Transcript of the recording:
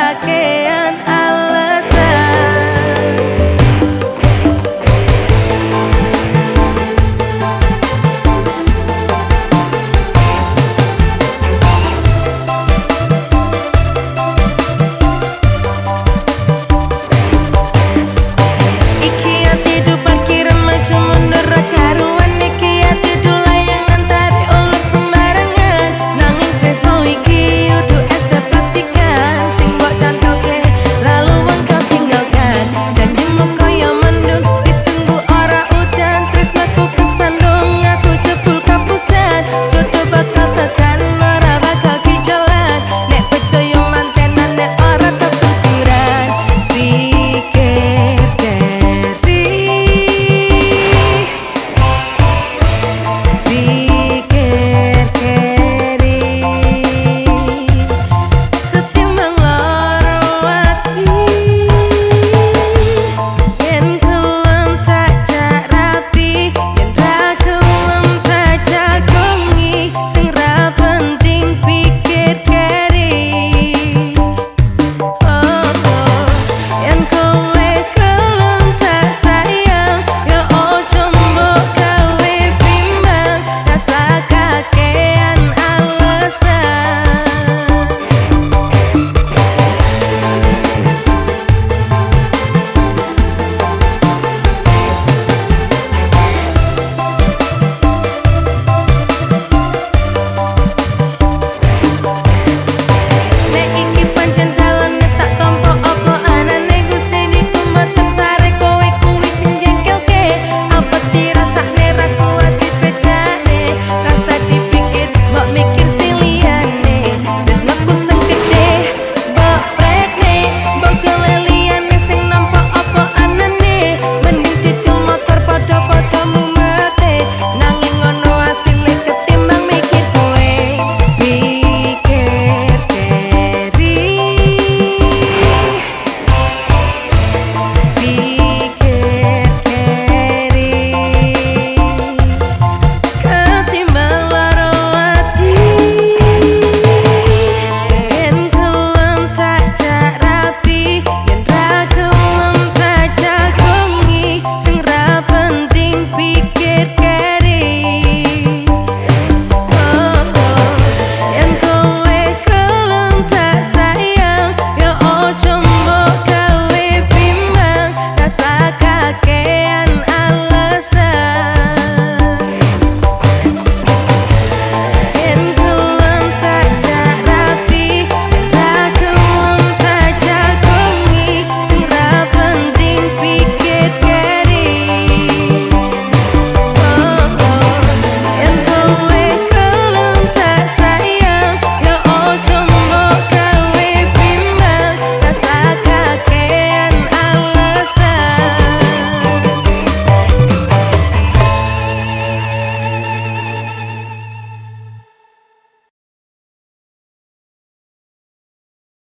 pakaian Allah.